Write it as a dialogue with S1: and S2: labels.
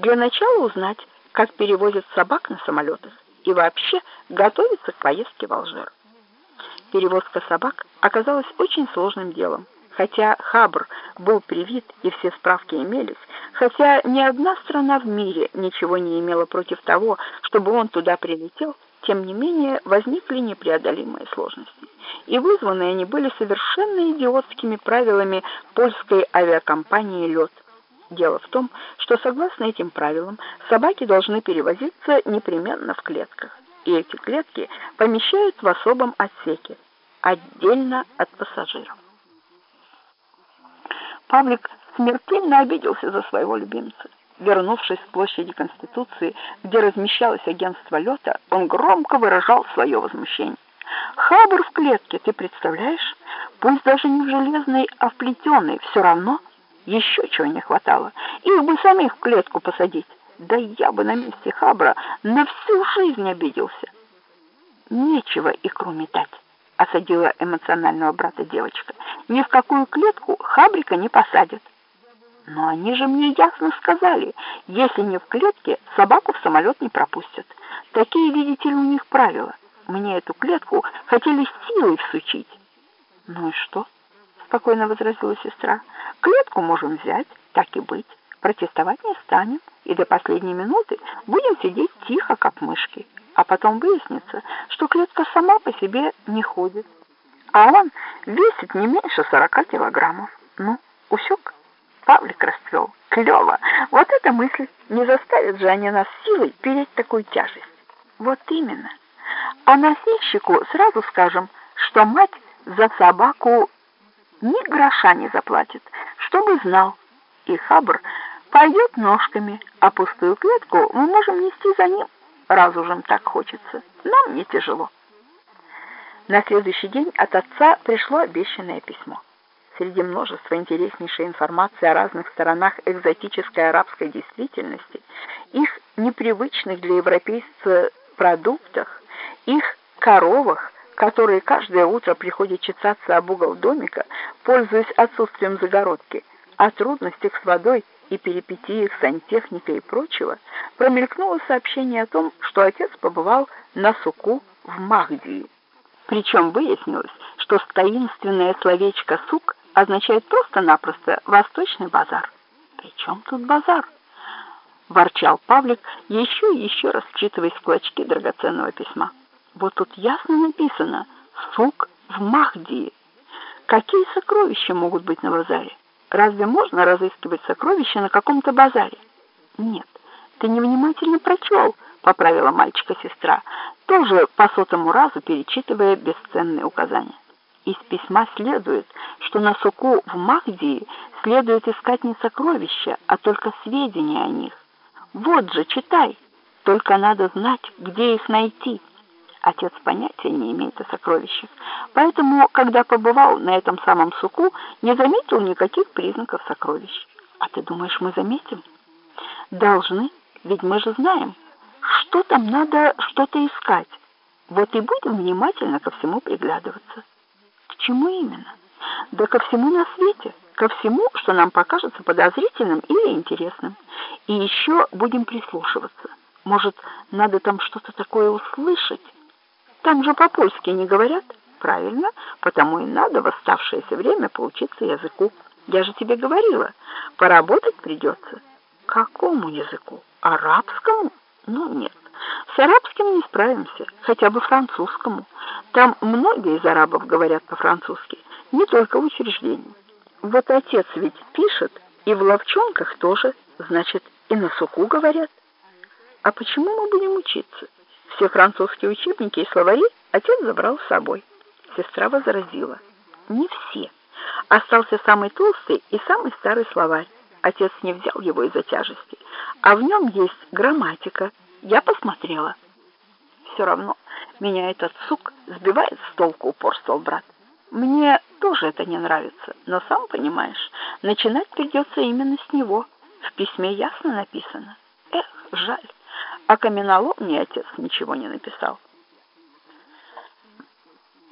S1: Для начала узнать, как перевозят собак на самолетах и вообще готовиться к поездке в Алжир. Перевозка собак оказалась очень сложным делом. Хотя Хабр был привит и все справки имелись, хотя ни одна страна в мире ничего не имела против того, чтобы он туда прилетел, тем не менее возникли непреодолимые сложности. И вызваны они были совершенно идиотскими правилами польской авиакомпании «Лед». Дело в том, что согласно этим правилам собаки должны перевозиться непременно в клетках, и эти клетки помещают в особом отсеке, отдельно от пассажиров. Павлик смертельно обиделся за своего любимца. Вернувшись с площади Конституции, где размещалось агентство лета, он громко выражал свое возмущение. «Хабр в клетке, ты представляешь? Пусть даже не в железной, а в плетеной, все равно еще чего не хватало. Их бы самих в клетку посадить. Да я бы на месте Хабра на всю жизнь обиделся». «Нечего икру метать», — осадила эмоционального брата девочка. «Ни в какую клетку Хабрика не посадят». Но они же мне ясно сказали, если не в клетке, собаку в самолет не пропустят. Такие, видите ли, у них правила. Мне эту клетку хотели силой всучить. Ну и что? Спокойно возразила сестра. Клетку можем взять, так и быть. Протестовать не станем, и до последней минуты будем сидеть тихо, как мышки. А потом выяснится, что клетка сама по себе не ходит. А он весит не меньше сорока килограммов. Ну, усек? Павлик расцвел. Клево! Вот эта мысль. Не заставят же они нас силой переть такую тяжесть. Вот именно. А носильщику сразу скажем, что мать за собаку ни гроша не заплатит, чтобы знал. И Хабр пойдет ножками, а пустую клетку мы можем нести за ним, раз уж им так хочется. Нам не тяжело. На следующий день от отца пришло обещанное письмо среди множества интереснейшей информации о разных сторонах экзотической арабской действительности, их непривычных для европейца продуктах, их коровах, которые каждое утро приходят чесаться об угол домика, пользуясь отсутствием загородки, о трудностях с водой и перипетиях сантехника и прочего, промелькнуло сообщение о том, что отец побывал на суку в Махдии. Причем выяснилось, что таинственное словечко «сук» означает просто-напросто «восточный базар». «При чем тут базар?» — ворчал Павлик, еще и еще раз вчитываясь в клочки драгоценного письма. «Вот тут ясно написано «Сук в Махдии». Какие сокровища могут быть на базаре? Разве можно разыскивать сокровища на каком-то базаре? Нет, ты невнимательно прочел, — поправила мальчика сестра, тоже по сотому разу перечитывая бесценные указания. Из письма следует, что на суку в Махдии следует искать не сокровища, а только сведения о них. Вот же, читай, только надо знать, где их найти. Отец понятия не имеет о сокровищах, поэтому, когда побывал на этом самом суку, не заметил никаких признаков сокровищ. А ты думаешь, мы заметим? Должны, ведь мы же знаем, что там надо что-то искать. Вот и будем внимательно ко всему приглядываться чему именно? Да ко всему на свете, ко всему, что нам покажется подозрительным или интересным. И еще будем прислушиваться. Может, надо там что-то такое услышать? Там же по-польски не говорят? Правильно, потому и надо в оставшееся время поучиться языку. Я же тебе говорила, поработать придется. Какому языку? Арабскому? Ну, нет. С арабским не справимся, хотя бы французскому. Там многие из арабов говорят по-французски, не только в учреждении. Вот отец ведь пишет, и в ловчонках тоже, значит, и на суку говорят. А почему мы будем учиться? Все французские учебники и словари отец забрал с собой. Сестра возразила. Не все. Остался самый толстый и самый старый словарь. Отец не взял его из-за тяжести. А в нем есть грамматика. Я посмотрела. Все равно меня этот сук сбивает с толку, упорствовал брат. Мне тоже это не нравится, но сам понимаешь, начинать придется именно с него. В письме ясно написано. Эх, жаль, а каменолом мне отец ничего не написал.